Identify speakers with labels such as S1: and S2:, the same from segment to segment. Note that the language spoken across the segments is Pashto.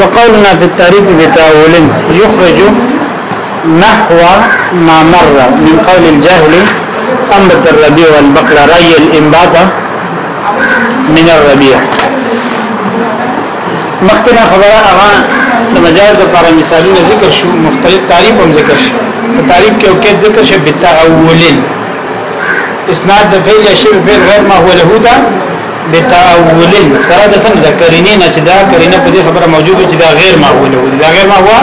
S1: فقولنا في التعريف بتاول يخرج نحو ما مر من قول الجاهل أنبت الربيع والبقر ري الإنبات
S2: من الربيع
S1: مخکنه خبره هغه د مجاز لپاره مثالونه ذکر شو مختلف تعریف هم ذکر شو په تعریف کې اوکې ذکر شو بتاولین اسناد د فعل شی په غیر ما هو له ده بتاول سره د څنګه د کرینې نه چې دا کرینه په دې خبره موجوده چې دا غیر معقوله وي دا غیر معقوله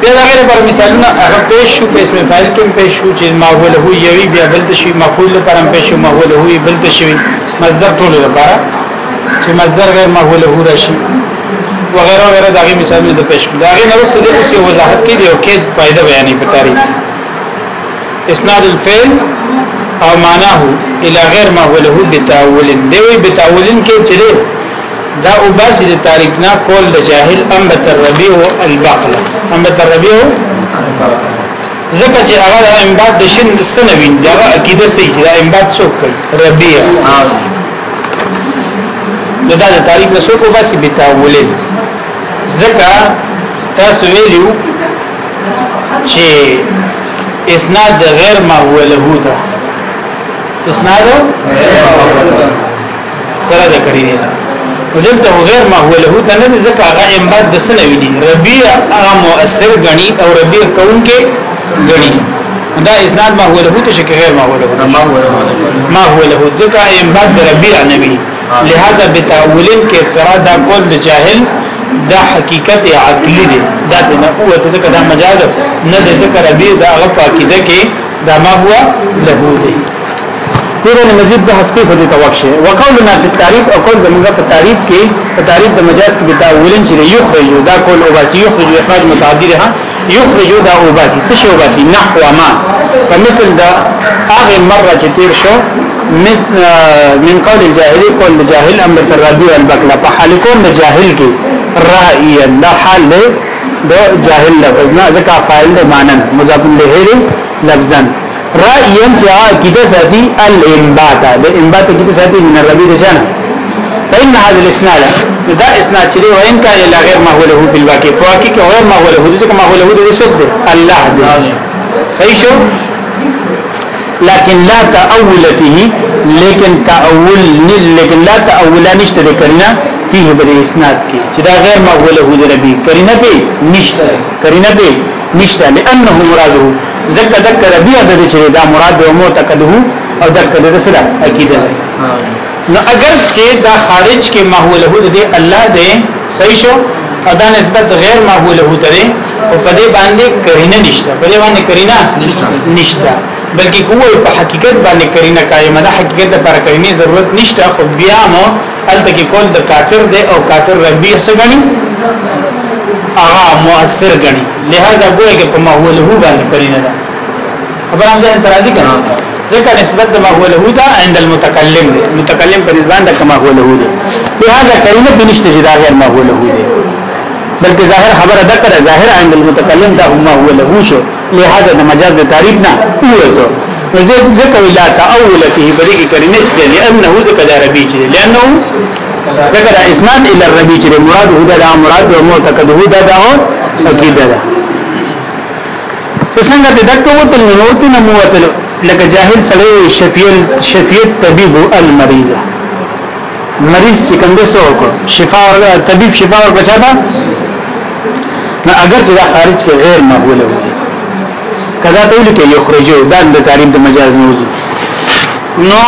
S1: بیا دا غیر پر مثالونه هغه پېښ شو په اسم فاعل کې پېښ شو چې معقوله وي یوي بیا بل شي مفعول لپاره پېښ شو معقوله وي بل شي مصدر ټول لپاره چې مصدر غیر معقوله وي راشي وغیرہ وغیرہ داغه مثالونه د پېښ دا غیر نوست دې اوسې وضاحت کې دی او کې فائدہ بیانې په تاریخ اسناد الفعل او معناه الى غیر ما هو له بتاول دوی بتاولن کې چره دا وباسي د تاریخ نه کول د جاهل امبت الربيع البقله امبت الربيع زکه چې هغه امبات د شین سنوین دا عقیده سي چې دا امبات څوک کوي ربيع نو دا د تاریخ نه څوک وباسي بتاول زکه تاسو ویلو چې اسناد غیر ما هو له ده استثناء سره د کړی دی ولته غیر محوله ته نه ځکه هغه امباد د سنوي دي ربيع هغه مؤثر غني او ربيع کون کې غني دا اسناد محوله ته شي غیر محوله ما محوله ځکه امباد د ربيع نبي لہذا بتاولین کې افتراء دا کول د جاهل دا حقیقت عقلی دی دا نه قوت ځکه دا مجاز نه د ذکر ربيع دا هغه پاکیده کې دا ما هو له دی سورہ مجید د حسکی په دې توګه شي وقولنا بالتعریف او قول زموږ په تعریف کې په تعریف د مجاز کې دا ولن چې یخرج دا کول او باسي یخرج اخراج متعدی ده یخرج دا او باسي څه شی او باسي نحو ما فمثل دا هغه مره چې تیر شو من من قول الجاهل قول الجاهل امر الربيع البقلا په حال کول د جاهل کې رائے دا حال د جاهل لفظ نه ځکه فاعل د مانن مضاف له لفظن رأيان چې هغه کیده ساتي الانبات د انبات کیده ساتي من ربي د جنا فإن هذا الاسناد دا اسناد چې و ان کان الا غیر ما هو له فی الواقع فواقع کې غیر ما هو له د څه ما هو له د رسد الله دې صحیح شو لكن لا تأول فيه لیکن تأول لیکن لا تأول نشته کرنا فيه بل اسناد کې چې دا غیر ما هو له د ربي کرینه به نشته کرینه به نشته لانه مراده زکه دک ربیع د دې چې دا مراد او معتقده او دک د سره عقیده نو اگر چې دا خارج کې ماحوله دې الله دې صحیح شو او دا نسبت غیر ماحوله دې او په دې باندې کرینه نشته په دې باندې کرینه نشته بلکې کوه په حقیقت باندې کرینه قائمه ده حقیقت لپاره کرینه ضرورت نشته خو بیا مو البته کې کول د کافر دی او کافر ربیع څنګه هغه مؤثر غني لہذا ګوره کې په ماحول هو باندې قرینه ده خبر هم ځان ترازی کړه ځکه نسبت د ماحول هو ده عند المتکلم ده متکلم په نسبت د ماحول هو ده لہذا قرینه بنشته چې دا غیر ماحول هو ده بلکې ظاهر خبر ادا کړه ظاهر عند المتکلم ده ما هو له شو لہذا د مجاز د تعریف نه وته ذکر لا تاول فيه بری کې قرینه ده لانه ذکر عربی چې لانه
S2: ذکر اسناد الى الربی چې مراد هو دا مراد او معتقد هو دا دا عقیده ده
S1: څنګه د دکتو وتل نوته نموتل لکه جاهل سړی شفیل شفیت طبيب المریضه مریض چې څنګه سو وکړ شفا طبيب شفا ور بچا دا نو اگر چې دا خارج کې غیر مقبول وي کذا ته لیکي یخرجو دا د تعریف د مجاز نه نو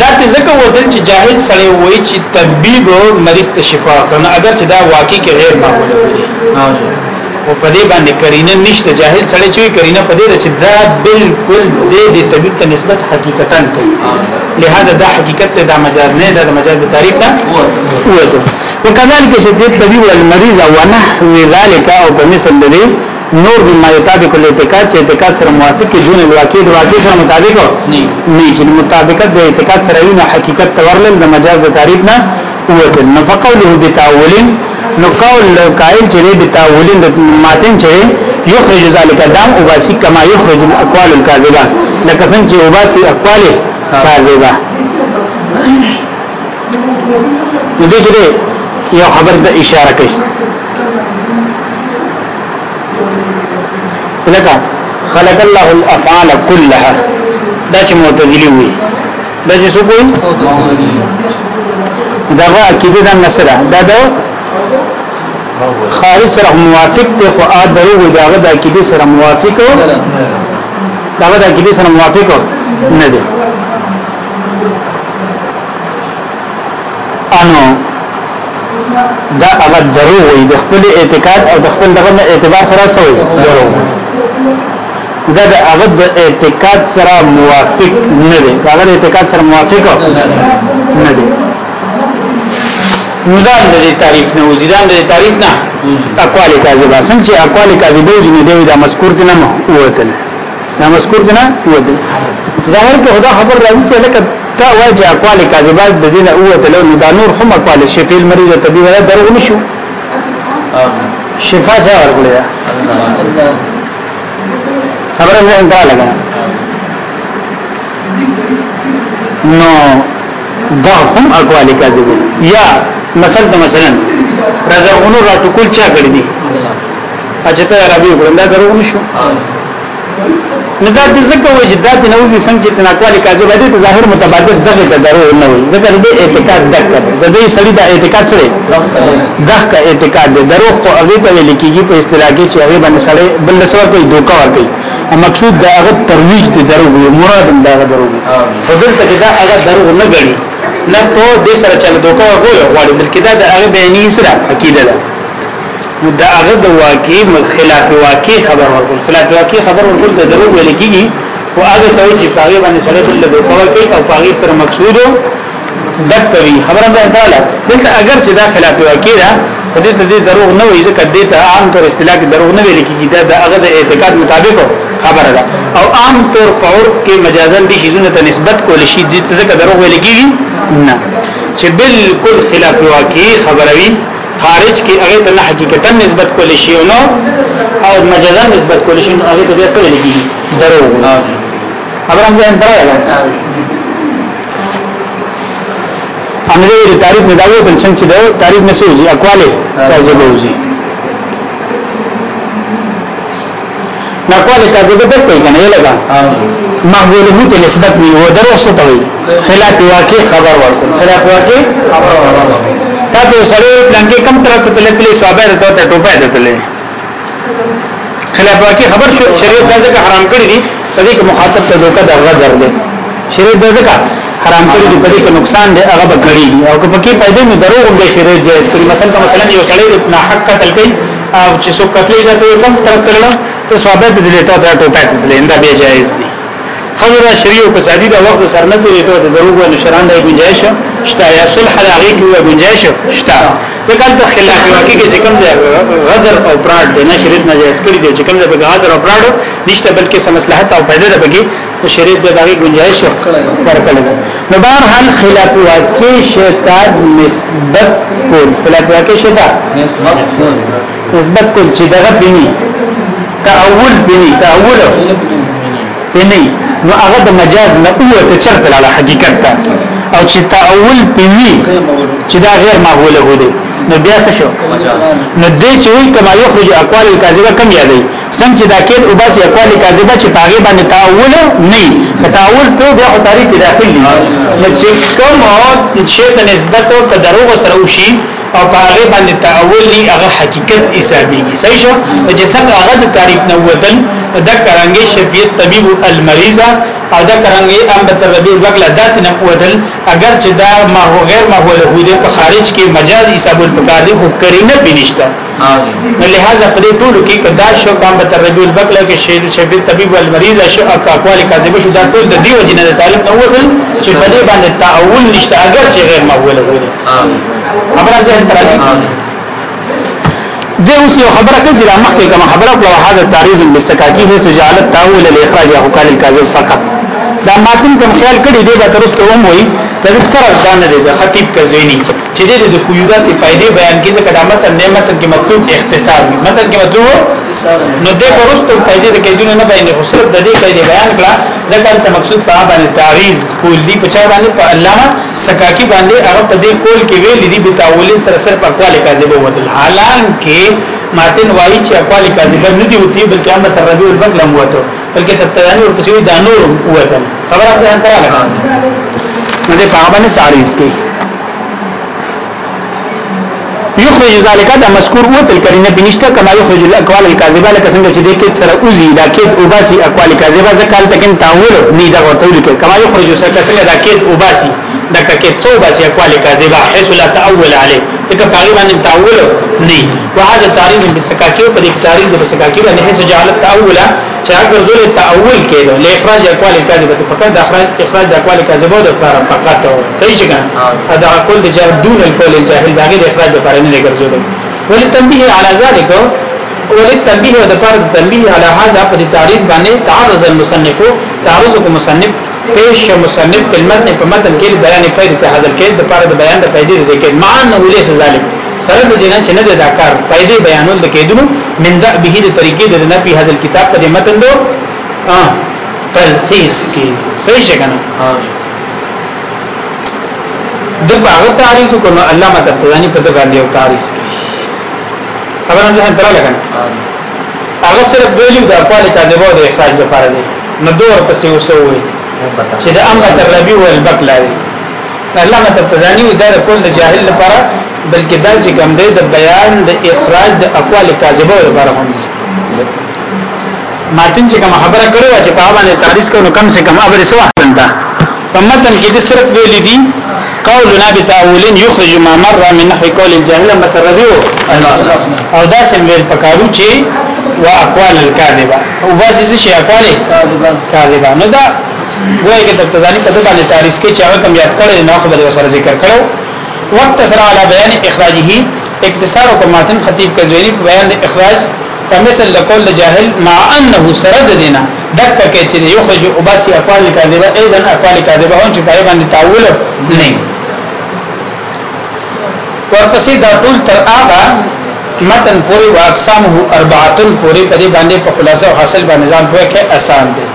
S1: دا ته ځکه ودل چې جاهل سره وایي چې طبيب مریض ته شفا کنه اگر چې دا واقعي کې غیر معمول دی او په دې باندې کرینه نشته جاهل سره چې کرینه په دې چې دا بالکل دې دې طبيب ته نسبت حقیقتا کوي لہذا دا حقیقت ته دا مجاز نه دا, دا مجاز د تعریف نه وته وکذلك شدید طبيب والمريض ونحو ذلك او په مثل دې نور بما يطابق الاعتقاد چې اعتقاد سره موافق کې دون الواقع د واقع سره مطابق نه چې مطابقت د اعتقاد سره وینه حقیقت تورل د مجاز د تعریف نه قوت نه فقوله بتاول نو قول قائل چې بتاول د ماتن چې یخرج ذلك دام او باسی کما یخرج الاقوال الكاذبه لکه څنګه چې او باسی اقوال کاذبه دې کې یو خبر ته اشاره کوي ده
S2: خلق الله الافعال
S1: كلها دا چې معتزلی وي دا چې څه کوي دا عقیده د نصره دا د خارج سره موافق ته خو ا درو دا د عقیده سره موافق دا د عقیده سره موافق
S2: نه دي انو دا هغه درو وي د خپل اعتقاد او د خپل دغه اعتبار سره
S1: سوی درو دا د هغه د اعتقاد سره موافق نه دی هغه د اعتقاد سره موافق نه دی نو دا د تعریف نه وزیدان د تعریف نه اقوال کاذبه څنګه چې اقوال کاذبه دي نه دا مذکور دي نه وته دا مذکور دي نه وته ظاهر کې خدا خبر راځي چې لکه تا واجه اقوال کاذبه د دې نه وته لو دا نور هم اقوال شفیل مریض طبيب درغ نشو شفا چا ورکړه خبره نه انده لګا نو دا هم اقوال کاذب یا مثلا مثلا رزقونو راتو کول چا کړی دي اجته عربي ګرنده درو نشو نو دا د زکه وای چې دا د نوځي څنګه چې تناقوالي کاذب دي په ظاهر متبادل دغه ته ضرور نه وي ځکه د اعتقاد دک د دې سړي د اعتقاد سره دغه اعتقاد د دروغ او هغه په لیکيږي په اصطلاح کې چې هغه باندې سړي بل څه کوي دوکا ور کوي مقصود دا هغه ترویج دي دروغ وي مراد دا هغه دروغ وي په دلته کې دا هغه دروغ نه غړي نه په دې سره چل دوکا وګوري غواړي بلکې دا د هغه بیانې سره عقیده ده نو دا هغه د واقعي خلاف واقعي خبر ورکول خلاف واقعي خبر ورکول د دروغ ویل کیږي او هغه ته چې هغه باندې سره د دوکا کوي او هغه سره مقصود دکوي خبره ده تعالی دلته اگر چې دا خلاف واقعي ده په دې ته دروغ نه وي ځکه دې ته عام پر اصطلاح کې دروغ نه ویل کیږي دا د هغه د اعتقاد مطابق خبره ده او عام طور په عرف کې مجازن دي شیزونه ته نسبت کول شي د ځکه دروغ ویل کیږي نه چې بالکل خلاف واقعي خبره وي خارج کې هغه ته حقیقتا نسبت کول شي نو
S2: او مجازن
S1: نسبت کول شي نو هغه ته څه ویل کیږي دروغ خبره هم ځان دراغله امره تعریف مداوی بل څنګه چې دا تعریف نسوږي اقواله تازه بوزي نقوال کاذب ته کوي کنه یې لگا مغول مو ته نسبت نه و درو څه ته وي خلاف واقع خبر ورکړه خلاف واقع خبر ورکړه تا ته سره پلانګه کم طرف ته تللی تللی ثواب درته ته ټوپه ده تللی خلاف واقع خبر شریعت دا ځکه حرام کړی دي پدې کې مخاطب ته دوکا دغه درد شریعت دا ځکه حرام کړی دی پدې کې نقصان دی هغه به کړی او که پکې پیدا نه درو هم دی شریعت جایز کړی مثلا مثلا یو سړی نه حق قتل کوي او چې څوک قتل یې دا کوم طرف کړل ته ثوابت دي ته ته ټوپک دي انده به جایز دي خزر شریعه په سادي د وخت سر نه دی ته دروغ او شران دی گنجائش شتا یا صلح حقیقي کې گنجائش شتا دکان ته خلاف واقع کې چې کوم ځای غدر او پراډ دی نه شریعت ناجایز کړی دی چې کوم ځای غدر او پراډ نشته بلکې سمصلحت او فائدہ ده بګي او شریعت د باغی گنجائش ورکړل نو بهر حال خلاف واقع شتا نسبت کول خلاف واقع شتا نسبت کول نسبت کول چې دغه بني تعول بني تعول بني نو هغه د مجاز نه اوته چرته لاله حقیقت ته او چې تعول بني چې دا غیر مقبوله هو دي نو بیا څه شو نو دې چې وی کما یخرج اقوال الكاذبه کم یادې سم چې دا کېد او بس اقوال الكاذبه چې پاغه باندې تعول نه تعول په بیا خو تاریخ داخلي نو چې کوم او چې ته نسبت او دروغ سره وشي او هغه باندې تعول لي هغه حقیقت حسابيږي صحیح شو چې څنګه هغه د تعریف نه ودل دا کرانګي شفیت طبيب المریضه او دا کرانګي ام بتر ربي وکلا ذات نه ودل اگر چې دا ما هو غیر ما هو له په خارج کې مجاز حساب الفقار دی خو کرینه بنشتا نو لہذا په دې ټولو کې کدا شو کام بتر ربی البکله کې شهید شبیب طبيب والمریض شو اقوال کاذب شو دا ټول د دیو جنې تعلق نه وځل چې په دې باندې تعول نشته اگر چې غیر معقوله
S2: وي خبره ځین تر دې اوس یو خبره کوي چې مخکې کوم خبره
S1: په هغه تعریض بالسکاکی هي سجالت تاول الاخراج او قال الكاذب فقط دا ماتم کوم خیال کړي دی به ترسته وم وي تر فرض دا نه دی خطیب کزوینی چې دې د قیودات فائدې بیان کیږي کله متن نه متن کې مطلوب اختصار متن کې مطلوب
S2: نو دې پرسته
S1: فائدې د کېدون نه بیان خو صرف د دې کې بیان کړه ځکه ته مقصود په باندې تعریض کول دي په چا باندې په علامه سکاکی باندې هغه په دې کول کې ویل دي بتاول سره سره په اقوال کاذبه وته حالان کې ماتن وایي چې اقوال کاذبه نه دي وتی بلکې هم تربی البکل هم وته بلکې تبتدانی ورپسې دانور وته خبره ځان تراله نه دي په باندې تعریض کوي یخرج ذالک دا مذکور او تل کرینه بنشته کما یخرج الاقوال الكاذبه لکه څنګه چې دې کې سره اوزی دا کې اوباسي اقوال کاذبه ځکه تکن تاول نه دا ورته لیکل کما یخرج څنګه دا کې اوباسي دا کې څو اوباسي اقوال کاذبه حيث لا تاول عليه ځکه پاغي باندې تعول نه وهذا تعریف بالسکاکی په دې تعریف د سکاکی باندې هیڅ جعلت تعولا چې اگر ذل تعول کېدو له اخراج اقوال کاذبه فقط د اخراج اخراج اقوال کاذبه د فقره فقط صحیح څنګه ادا کول د جهل دون القول الجاهل باغي د اخراج د فقره نه ګرځول ولتنبيه على ذلك ولتنبيه د فقره تنبيه على هذا په تعریف باندې تعرض المصنف تعرض کو مصنف پیش مصنف په متن په متن کې بیان پیدا ته حاصل کړي د پاره د بیان د پیدا د کې معن ولیس ذالک سره د دینه چې نه د کار پیدا بیانول د کېدو من ذا به د طریقې د نه په حاصل کتاب په متن دو ها تلخیص کی صحیح څنګه د باغ تعریف کو نو علامه تطانی په دغه باندې او تعریف کی خبره ځه درا لګا هغه صرف ویلو د خپل کاذبو د اخراج لپاره دی نو دور پسې وسوي چې د امغه الربی والبقلا لغه تبتزانی وی دا کول د جاهل لپاره بلکې دا چې کوم دی د بیان د اخراج د اقوال کاذبه لپاره هم دی ماتن چې کوم خبره کړو چې په باندې تاریخ کو نو کم سے کم ابر سوا بندا په متن کې د صرف ویل دي قولنا بتاولین یخرج ما مر من نحو قول الجاهل مترذو او دا سم ویل پکارو چې
S2: وا اقوال الكاذبه
S1: او بس شي اقوال الكاذبه نو دا وایي کې د تزانی په دغه تاریخ کې چې هغه کم یاد کړي نه خبره وسره ذکر کړو وقت سره علی بیان اخراجه اقتصار او ماتن خطیب کزویری په بیان اخراج فمثل لقول الجاهل مع انه سرد دینا دک کې چې یخرج اباسی اقوال کاذبه اذن اقوال کاذبه اون چې پای باندې تعول نه ورپسې دا ټول تر هغه متن پوری واقسامه اربعه پوری په دې باندې په خلاصو حاصل باندې ځان پوهه کې آسان دي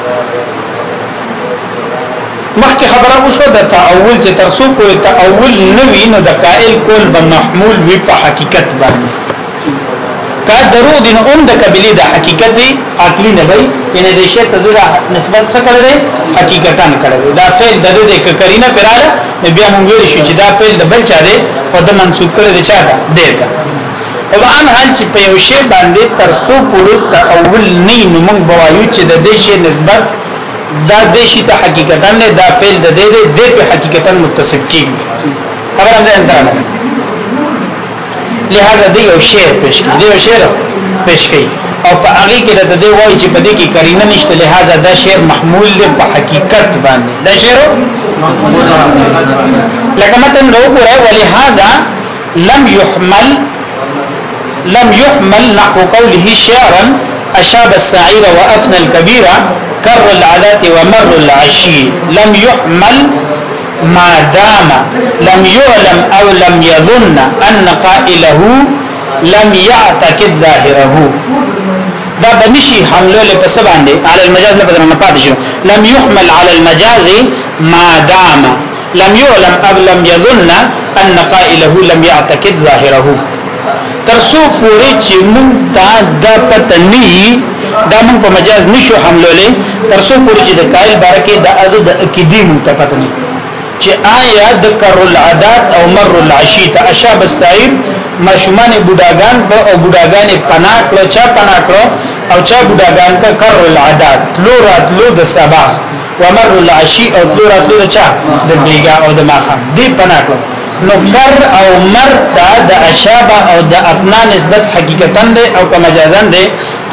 S1: مخکې خبره وشو د تاول چې ترسو په تاول نوی نو د قائل کول به محمول وي په حقیقت باندې کا درود ان اون د قبلی د حقیقت دی عقلی نه وي ان د شی ته د نسبت سره کړل دی حقیقتان کړل دا فعل د دې ک کرینه پراله بیا موږ ویل شو چې دا فعل د بل چا دی او د منسوب کړل دی چا دی دا او ان حال چې په یو شی باندې ترسو په تاول نه نو موږ بوایو چې د دې شی نسبت دا د شي ته حقیقتا نه دا فعل د دې د دې په حقیقتا متصف کیږي خبر هم ځان ترانه لہذا دی یو شعر پېښ کړي دی یو شعر پېښ کړي او په هغه کې د دې وایي چې په دې کې کرینه نشته لہذا دا شعر محمول دی په حقیقت باندې دا شعر لکه متن نو ګره ولهذا لم يحمل لم يحمل نحو قوله شعرا اشاب السعير وافنى الكبيره كر العادات ومر العشي لم يحمل ما دام لم يعلم أو لم يظن أن قائله لم يعتقد ظاهره دا بمشي حمله لپس باندې على المجاز نه لم يحمل على المجاز ما دام لم يعلم او لم يظن ان قائله لم يعتقد ظاهره ترسو پوری چې مونږ دا د پتنی دا موږ په مجاز نشو حملولې ترڅو پورې چې د قائل بارکه د اده د اکیدی منتفت نه چې آیا د کر العادات او مر العشی ته اشاب السعيد مشمن بډاګان او بډاګان پناه کړو چا پناه کړو او چا بډاګان کا کر العادات لورات لو د سبا ومر العشی او لورات لو چا د بیګا او د ماخه دی پناه کړو نو کر او مر دا د اشاب او د افنا نسبت حقیقتا ده او که مجازن ده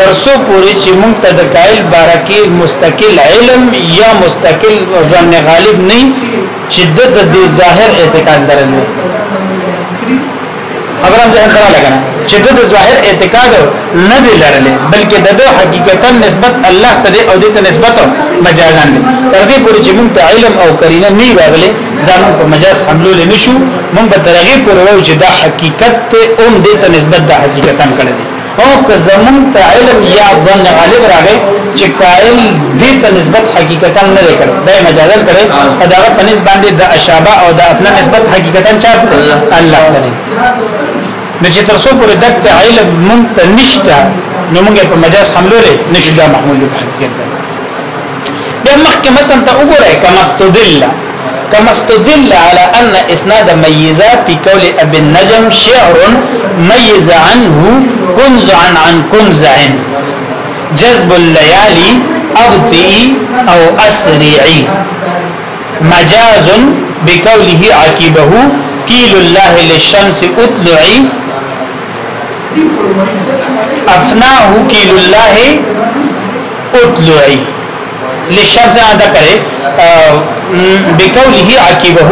S1: ترسو پوری چې مونږ ته د قائل بارکی مستقل علم یا مستقل ظن غالب نه چې د دې ظاهر اعتقاد درل نه
S2: خبره هم ځان کړه لګنه
S1: چې د ظاهر اعتقاد نه دی لرلې بلکې د حقیقتا نسبت الله ته او د نسبت مجازان دي تر دې پوری چې مونږ ته علم او قرینه نه راغله دا مونږ په مجاز حملول نشو مونږ به ترغیب کوو چې دا حقیقت ته اون دې ته نسبت د حقیقتا کړه او که زمون ته علم یا ظن غالب راغی چې قائل دې ته نسبت حقیقتا نه لري دا مجازل کړي او دا په نسبت باندې د اشابه او د خپل نسبت حقیقتا چا الله تعالی نو چې تر څو پورې دک علم مون ته نشته نو موږ په مجاز حمله لري نشي دا محمول حقیقت بیا مخکې متن ته وګورئ کما استدل كما استدل على أن إسناد ميزة في قول أبي النجم شعر ميز عنه كنز عن عن كنز عن جذب الليالي أبطئي أو أسريعي مجاز بقوله عقيبه كيل الله للشمس أطلعي
S2: أفناه كيل الله
S1: أطلعي للشمس هذا करे بقوله عقبه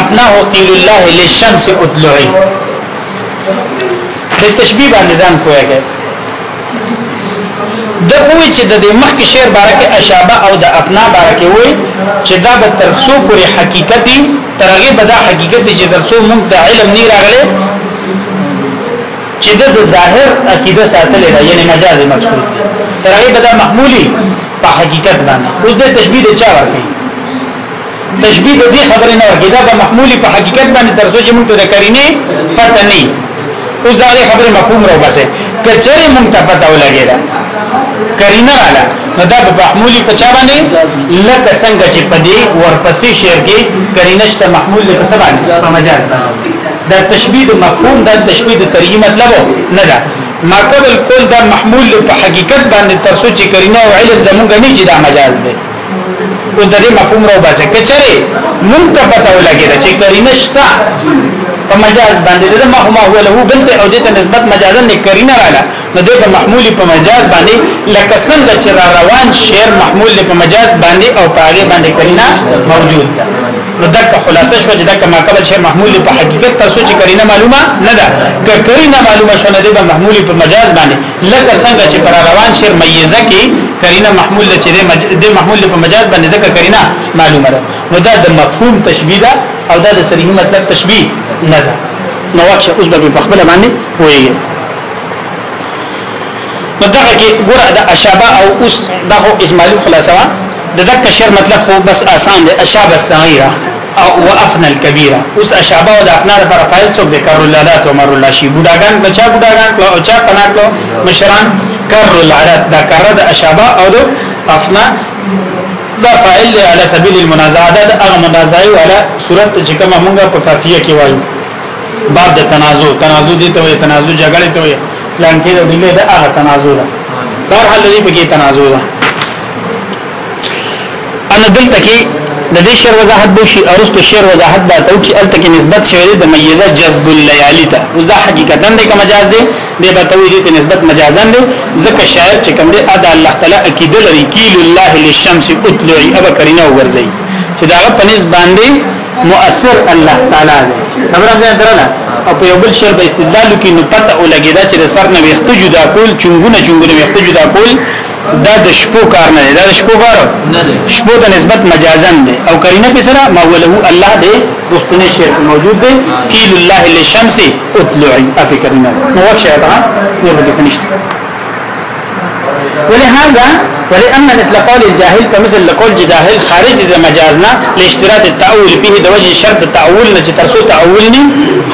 S1: اپناه قیل الله للشمس اطلعي د تشبیه باندې ځان کوی کې
S2: د کوی چې د مخک شعر بارکه اشابه او د اپنا بارکه وای
S1: چې دا به ترسو پورې حقیقتي ترغه به دا حقیقت چې درسو موږ د علم نه راغله چې د ظاهر عقیده ساتلې ده یعنی مجازي مقصود ترغه به دا محمولي په حقیقت باندې اوس د تشبیه چا ورکړي
S2: تشبیه به دې خبره نه ورګیدا به
S1: محمولي په حقیقت باندې ترڅو چې موږ ته کرینه پته نه اوس دا خبره مفهوم راو بسه کچره موږ ته پته ولګیدا
S2: کرینه رااله
S1: نو دا به محمولي په چا باندې لکه څنګه چې پدې ورپسې شعر کې کرینه شته محمول له سبا په مجاز دا تشبیه مفهوم دا تشبیه سریع مطلب نه ده ما قبل کول دا محمول په حقیقت باندې ترڅو چې کرینه او علم زمونږ نه چې دا مجاز دی
S2: او د دې مفهوم راو باسه کچره مونږ ته پته ولګیږي چې کرینه
S1: شته په مجاز باندې د مهما هو له بل ته او د نسبت مجازا نه کرینه رااله نو د محمول په مجاز باندې لکه څنګه چې را روان شعر محمول په مجاز باندې او پاغه باندې کرینه موجود ده نو دغه خلاصه شو چې دغه ماقبل شعر محمول په حقیقت تاسو چې کرینه معلومه نه ده که کرینه معلومه شونه د محمول په مجاز باندې لکه څنګه چې پر روان شعر میزه کې کرینه محمول چې د محمول په مجاز باندې ځکه کرینه معلومه ده نو دا د مفهوم تشبیه ده او دا د صریح مطلب تشبیه نه ده نو واکشه اوس به په خپل باندې وایي نو دا کې ګوره د اشابه او اوس دغه اجمالی خلاصه ده د دک شعر مطلب خو بس آسان دی اشابه الصغيره او وافن الكبيره اوس اشعبه او د اپنا لپاره فایل څوک د کارو لالات عمر الله شی بډاګان بچا بډاګان کلو او چا کنا کلو مشران کارو لالات دا کار د اشعبه او د افنا دا فایل علی سبیل المنازعه دا هغه منازعه ولا صورت چې کوم موږ په کافیه کې وایو باب د تنازع تنازع دي ته وي تنازع جګړه ته وي لانکې د دې د هغه تنازع دا بهر حل دی په کې تنازع دا ان دلته کې د دې شعر وضاحت به شي ارستو شعر وضاحت دا ته چې الته کې نسبت شوی د میزه جذب الليالي ته اوس دا حقیقتا د کوم مجاز دی د بتوی دې ته نسبت مجازن دی ځکه شاعر چې کوم دی ادا الله تعالی عقیده لري کیل الله للشمس اطلعي ابا کرینه ورځي چې دا په نسبت باندې مؤثر الله تعالی دی خبره ځان درنه او په یو بل شعر په استدلال کې نو پته ولګیدا چې سر نه ویخته جدا کول چونګونه چونګونه ویخته جدا کول دا د شپو کار نه دی دا د شپو کار شپو ته نسبت مجازن دی او کرینه په سره موله الله دی دوستونه شعر موجود دی کیل الله للشمس اطلعي افکرنا نو وخت شعر ها نو به نشته ولهذا ولأن مثل قول الجاهل فمثل قول جاهل خارج د مجازنا لاشتراط التأول به د وجه شرط التأول نه چې ترسو تأول نه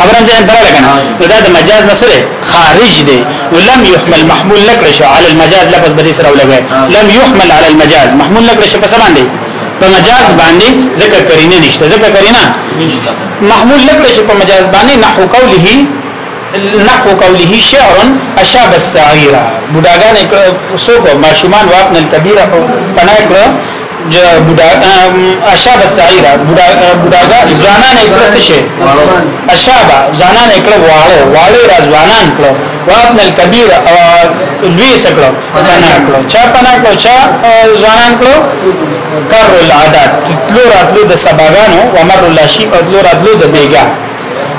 S1: خبرم ځان دره لګنه نو دا د مجاز نه سره خارج دی ولم يحمل محمول لك على المجاز لفظ بدی سره ولګي لم يحمل على المجاز محمول لك رشه پس باندې
S2: په مجاز باندې ذکر کرینه نشته ذکر کرینه
S1: محمول لك رشه په مجاز باندې نحو قوله نحو قوله شعر اشاب السعيره بډاګان څوک ماشومان واقن الكبيره پناه کړ بډا اشاب السعيره بډاګا ځوانان کړه څه شي اشاب ځوانان کړه واړه واړه ځوانان کړه واقن الكبيره او لوی سکړه پناه کړه چا پناه کړه چا ځوانان کړه کر العادات تلو راتلو د سباګانو ومر الله شي او تلو راتلو د بیګا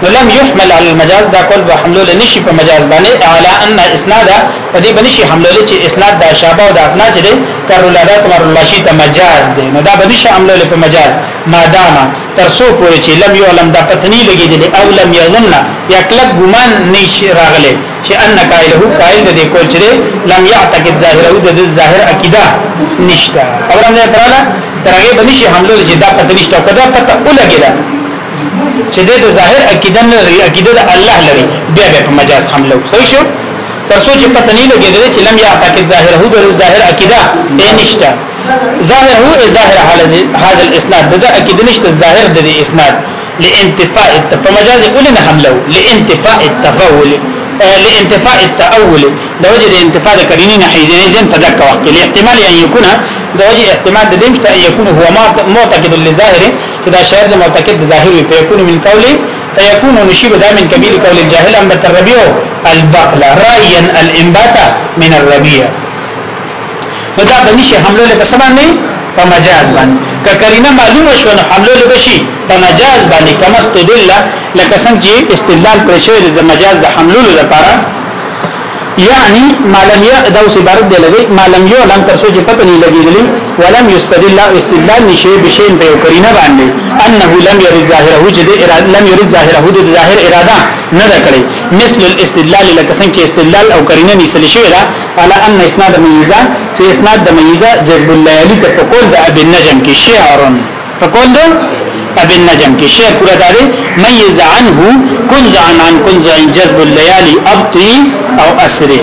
S1: ولم يحمل على المجاز دا کول به حملول نشي په مجاز باندې اعلی ان اسناد په دې باندې شي حملول چې اسناد دا شابه او دا ابنا چې دی کرول دا کمر الله شي ته مجاز دی نو دا باندې شي حملول په مجاز مادام ترسو پورې چې لم يعلم دا پتنی لګي دي او لم يظن یا کلک ګمان نشي راغله چې ان قائله قائل دې کول چې لم يعتقد ظاهره د ظاهر عقیده نشته خبره نه تراله ترغه باندې شي حملول چې دا پتنی شته کدا پته ولګي دا چې د ظاهر عقیده نه لري عقیده د الله لري بیا به په مجاز حمله صحیح شو ترڅو چې پته نه لګیږي چې لم یا تاکید ظاهر هو د ظاهر عقیده سه نشته
S2: ظاهر هو ظاهر هاذا
S1: الاسناد د عقیده نشته ظاهر د اسناد لانتفاء فمجاز قلنا حمله لانتفاء التفول لانتفاء التأول د وجه د انتفاء د قرینین حیزین په دغه وخت کې احتمال ان یکونه د وجه احتمال د دې چې یکونه هو معتقد للظاهر دا شعر د معتقد ظاهر وي فیکون من قولی فیکون نشیب دا من کبیل قول الجاهل انبت الربیع البقل رأیا الانبات من الربیع نو دا بنشي حمله له سبان نه په مجاز باندې که کرینه معلومه شو نو حمله له بشي په مجاز باندې کما استدل لکه څنګه چې استدلال پر شوی د مجاز د حملولو لپاره یعنی معلم یعدو سی بارد دی لگی معلم یو لم ترسو چی پتنی لگی دلی ولم یستدل استدلال نشی بشین پیو کرینه باندې انه لم یرد ظاهره چې د اراده لم یرد ظاهره د ظاهر اراده نه ده کړی مثل الاستدلال لکه څنګه چې استدلال او کرینه نیسل شوی دا على ان اسناد میزه چې اسناد د میزه جذب الليالي ته په قول د ابي النجم کې شعر په قول د ابي النجم کې شعر پورا داري ميز عنه كنز عن عن كنز جذب الليالي ابطي او اسری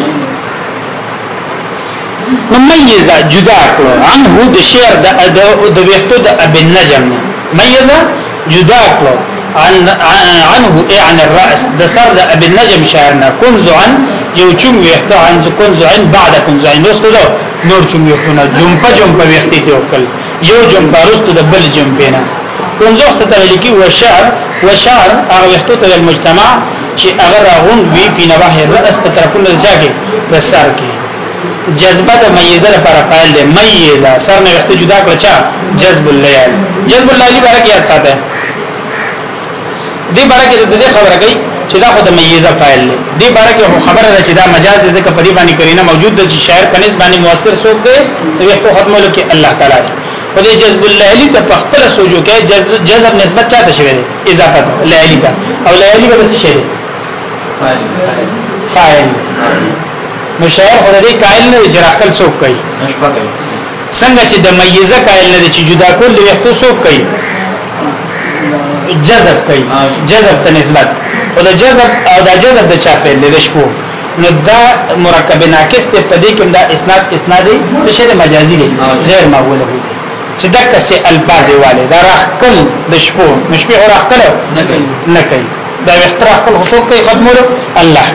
S1: مميزه جدا کړو عنه د شعر د د ویختو د ابن نجم مميزه جدا کړو عن عنه إيه عن الراس د سر د ابن نجم شعرنا كنز عن یو چوم ویخته عن كنز عن بعد كنز عن دو نور چوم ویختونه جنپه جنپه ویختي ته وکړ یو جنپه رستو د بل جنپینا كنز ستا کی و شعر و شعر هغه ویختو ته المجتمع چې اگر راغون وی په نواه رأس په طرفونو ځاګي د سر کې جذبه د میزه لپاره فعال دی میزه سر نه وخت جدا کړ چا جذب الليل جذب الليل بارے کې یاد ساته دی بارے کې د خبره کوي چې دا خو د میزه فعال دی دی بارے کې خبره ده چې دا مجاز دې ځکه په دې باندې کرینه موجود ده چې شاعر پنس باندې موثر څوک دی نو یو ختمولو کې الله تعالی دی په دې جذب الليل ته په خپل سوجو کې جذب جذب نسبت چاته شوی دی اضافه لیلی ته او لیلی به څه شي
S2: فاعل
S1: نو شاعر خو دې قائل نه چې راکل څوک کوي څنګه چې د میزه قائل نه چې جدا کول دې خو څوک کوي جذب کوي جذب ته نسبت او د جذب او د جذب د چا په لید شپو نو دا مرکب ناقص ته پدې کې دا اسناد اسنادي څه شی مجازي دی غیر مقبول دی چې دک څه الفاظ والے دا راخل د شپو مشبه راخل نه کوي دا اختراع خپل حقوق کوي ختمولو الله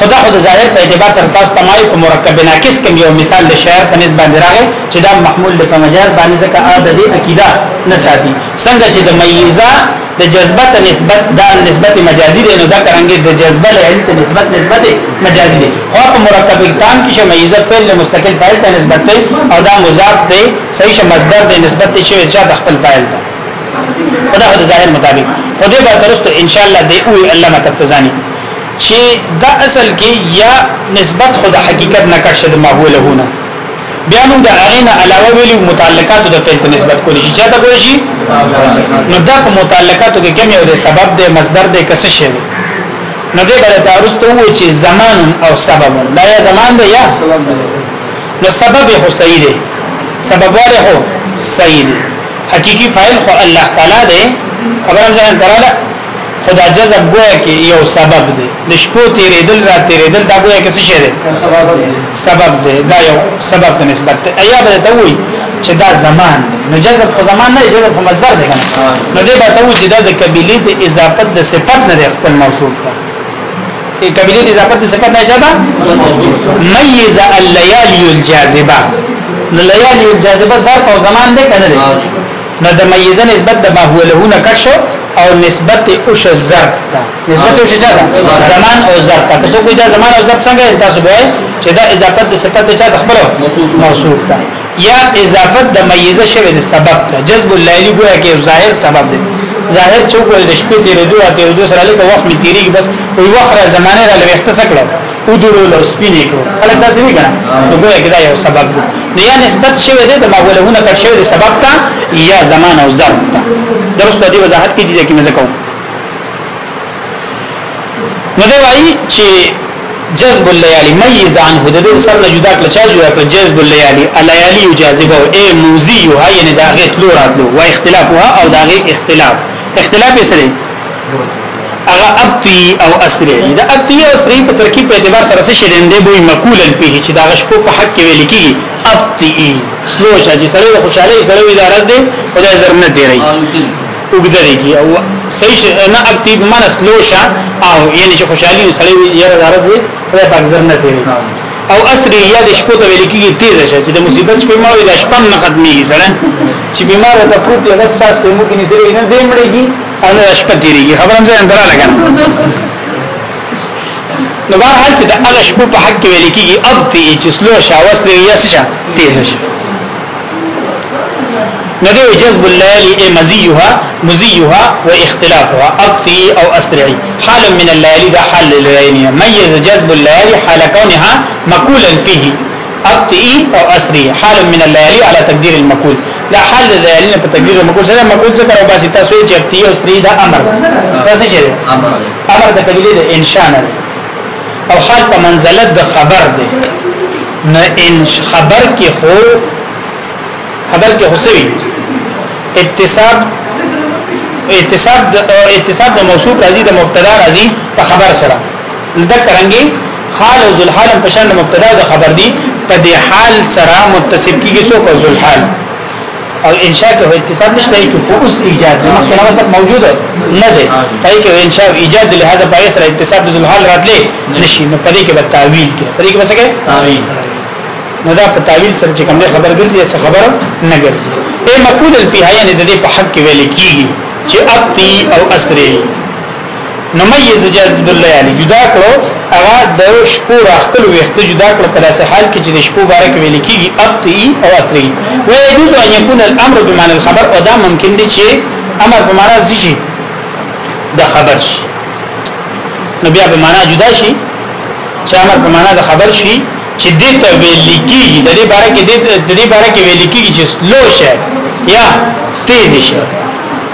S1: خدا خود ظاهر په اعتبار سره تاسو تمایل په مرکب ناقص کوم یو مثال د شعر په نسبت باندې راغی چې دا محمول د مجاز باندې ځکه عادت عقیده نه ساتي څنګه چې د میزه د جذبت نسبت دا نسبت مجازي دی نو دا کرانګي د جذبه له علت نسبت نسبت مجازي دی خو په مرکب اقدام کې چې میزه فعل له مستقل فاعل ته نسبت دی او دا مضاف دی صحیح شه مصدر دی نسبت شي چې د خپل فاعل ته خدا خود ظاهر مطابق خدای به درسته ان شاء الله دی او علامه تفتزانی چې دا اصل کې یا نسبت خود حقیقت نه کړشه د ماحول هونه بیا نو د اړینا علاوه ویلو متعلقاتو د فعل نسبت کولی شي چاته کولی شي نو دا په متعلقاتو کې کوم یو د سبب د مصدر د کس شي نو دې بل تعرض ته وایي چې زمان او سبب دا یا زمان دی یا سبب دی نو سبب هو صحیح دی سبب واره هو صحیح دی حقيقي فاعل خو الله تعالی دی خبرم ځان دراله خدا جذب گویا کې یو سبب دی د شپو تیرېدل را تیرېدل دا گویا کې څه شی دی سبب دی دا یو سبب ته نسبت دی ایا به ته وایي چې دا زمان نو جذب خو زمان نه جذب خو مصدر دی نو دې به ته وایي چې دا د قبيله د اضافت د صفت نه دی خپل موصوف ته قبيله د اضافت د صفت نه اجازه ميز الليالي الجاذبه نو لیالی الجاذبه ظرف او زمان دی کنه دی نو د میزه نسبت د ما هو له نه کټ شو او نسبت اوش زر
S2: ته نسبت اوش زر زمان او زر ته که څوک دا زمان او زر
S1: څنګه تاسو به چې دا اضافت د صفت ته چا خبرو موصول ده یا اضافت د میزه شوه د سبب ته جذب الليل ګویا کې ظاهر سبب دی ظاهر څوک د شپې تیرې دوه تیرې دوه سره لکه وخت می تیریږي بس وي وخت را زمانه را لوي اختصا کړو او دلو له سپینې کړو خلک دا څه وی کنه نو ګویا کې دا یو سبب دی نو یا نسبت شوه د مغولونه کړ شوه د سبب ته یا زمان او ظرف ته درسته دی وضاحت کې دي چې مزه کوم نو دی وایي چې جذب الليالي ميز عن حدود سر نه جدا کله چا جوړه کړ جذب الليالي الليالي جاذبه او اي موزي او هاي نه داغه تلو راتلو و اختلافها او داغه اختلاف اختلاف یې سره اغه ابطي او اسرع دا ابطي او اسرع په ترکیب په اعتبار سره څه شیرندې بوې مقولن په چې دا غشکو په حق کې ویل کیږي ابطي سلو چې سره خوشاله سره وی دا راز دی خدای زر نه دی رہی وګدريږي او صحیح نه ابطي من سلو شا او یعنی چې خوشالي سره وی یاره دا راز دی خدای پاک زر نه دی او اسرع یا د شپو ته ویل کیږي تیز شه چې د مصیبت شپې ما وی د شپم نه ختمي سره چې بیمار ته پروت یې د ساس په مو کې نسري نه دی مړېږي او نه شپه تیریږي خبرم زه اندرا لګم
S2: نو بار حال چې د
S1: هغه شپه په حق کې ویل کېږي ابتی چې سلو شاوس دی یا سشا تیز شي نو دی جذب الليل ای مزیها مزیها و اختلافها ابتی او اسرعی حال من الليل دا حال الليل ميز جذب الليل حال كونها مقولا فيه ابتی او اسرعی حال من الليل على تقدير المقول دا حل د دلیل په تقریر مقول سره مقول څه کارو باسي تاسو چې اکتی او سری دا امر تاسو چې امر د قبیله د انشان او حال په منزله د خبر دی نه ان خبر کې خو خبر کې حسوي اتصاب اتصاب د اتصاب د موصوف راځي د مبتدا راځي په خبر سره ذکرانګي حال او ذل حال په شان مبتدا د خبر دی په دې حال سره متصف کیږي سو په ذل حال او انشاء کې اتصال نشته کې فوس ایجاد مخکې نه وسط موجوده نه ده پای کې انشاء ایجاد له لحاظه پای سره اتصال د حال راتلې نشي نو پدې کې به تعویل کې پدې کې وسکه تعویل نو دا په تعویل سره چې کوم خبر ګرځي یا خبر نه ګرځي اے مقول الفیحیان د دې په حق کې ویل کیږي چې اتی او اسری نمیز جذب الله یعنی جدا کړو هغه د شپو راختل وخت جدا کړ په داسې حال کې چې د شپو باره کې ویل کېږي ابطئي او اسري ويجوز ان يكون الامر بمعنى الخبر او دا ممکن دي چې امر په معنا ځي د خبر شي نو بیا په معنا جدا شي چې امر په معنا د خبر شي چې دې ته ویل کېږي د دې باره کې د دې باره کې ویل کېږي چې سلو شي یا تیز شي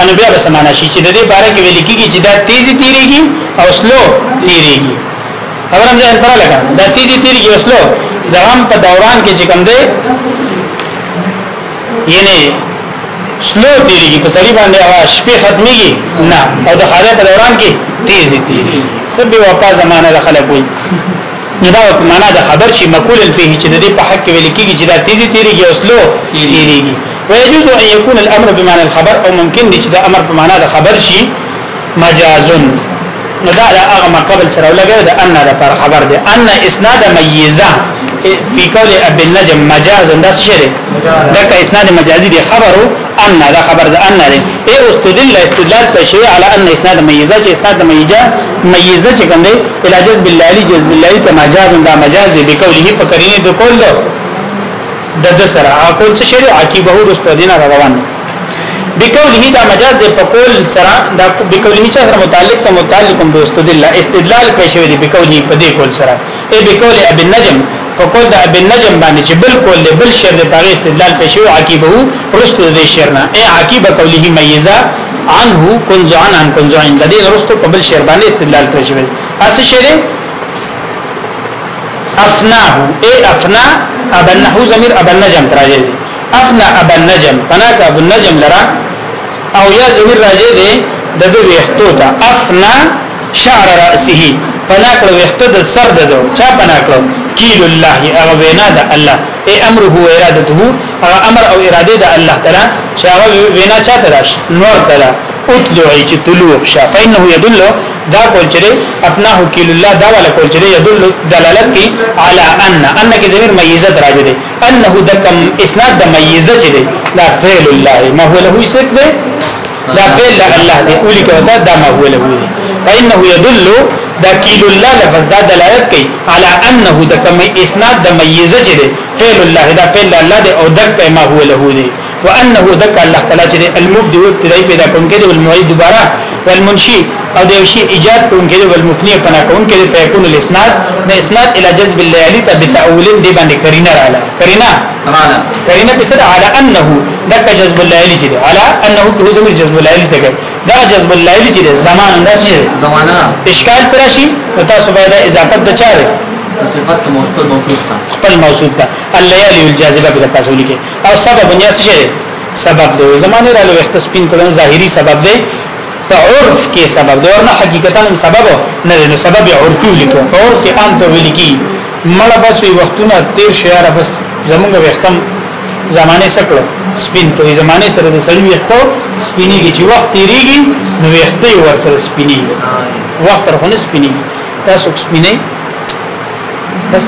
S1: ان بیا به معنا شي چې د دې باره کې ویل کېږي چې دا تیزی تیریږي او سلو تیریږي خبرم ځان تر لګا دا تیزی تیری کې وسلو د غم په دوران کې چې کم دی یعنی سلو تیری کې په سړي باندې هوا شپې ختميږي نه او د خاله په دوران کې تیزی تیری سبې وقا زمانه د خلک وي دا وخت معنا د خبر شي مقول الفه چې د دې په حق کې ویل کېږي چې دا تیزی تیریږي او سلو تیریږي ويجوز ان يكون الامر بمعنى الخبر او ممکن دي چې دا امر په معنا د خبر شي مجازن نو دا دا هغه مقابل سره ولګي دا ان دا پر خبر دی ان اسناد میزه فی قول ابن نجم مجاز دا څه دی دا اسناد مجازي دی خبرو ان دا خبر دا ان دی ای استدل استدلال په شی علی ان اسناد میزه چې اسناد میزه میزه چې کوم دی الجاز بالله جزب الله ته مجاز دا مجاز دی بقوله په کرینه د کول د د سره اقول څه شی عقیبه ورستو دینه روان دی بقوله دا مجاز دی په قول سره دا بقوله چې سره متعلق ته متعلق هم استدلال استدلال کوي شوی دی بقوله په دې قول سره ای بقول ابن نجم په قول د ابن نجم باندې چې بالکل بل شر د پاره استدلال کوي شوی عقیبه رستو دې شر نه ای عقیبه قوله میزه عنه کنز عن عن کنز عن د دې رستو په بل شر باندې استدلال کوي شوی اسه شر افناه ای افنا ابن نحو ضمیر ابن نجم تراجه افنا ابن نجم فناک ابن نجم لرا او یا زمير راځي دی د دې وختو ته افنا شعر راسه پنا کړو وخت د سر ددو چا پنا کړو کیل الله هغه وینا د الله ای امر هو ارادته هغه امر او اراده د الله تعالی چې هغه وینا چا تراش نور تعالی اتلوی چې طلوع شا فإنه يدل دا کول چې افناه کیل الله دا ولا کول چې يدل دلالت کی علی ان ان کی ضمیر میزه راځي دی انه د کم اسناد د میزه چې دی دا فعل الله ما هو له شرک دی دا فعل الله دی اولی کو دا دا مقبول وي فانه يدل دا کیل الله لفظ دا دلالت کوي على انه د کوم اسناد د میزه چي دی فعل الله دا فعل الله دی او دک په مقبول وي وانه دک الله تعالی چې المبدي وابتدای پیدا کوم کې دی المعيد دوباره والمنشي او د شی ایجاد کوونکی دی ول مفنی پنا کوونکی دی فیکون الاسناد نه اسناد الی جذب الليالي ته بتعول دی باندې کرینه رااله کرینه رااله کرینه په صدا علی انه دک جذب الليالي چې دی علی انه کو زمیر جذب الليالي ته کوي دا جذب الليالي چې دی زمان انداز دی زمانہ اشکال پر شي او تاسو باید اضافه د چاره
S2: صفات موصول موصول تا
S1: خپل موصول تا الليالي الجاذبه بلا تاسو لیکي او سبب نیاس شي سبب دی زمانه رااله وخت سپین کولم ظاهری سبب دی په عرف کې سبب دی نه حقیقتا هم سبب نه نو سبب عرفي لیکو په عرف کې ان ته ویلګي مړه بس وي وختونه تیر شعر بس زمونږ وختم زمانه سکړو سپین په زمانه سره د سړي وختو سپینی کې چې وخت تیریږي نو وختي ور سره سپینی وخت
S2: سره خو نه سپینی تاسو سپینی بس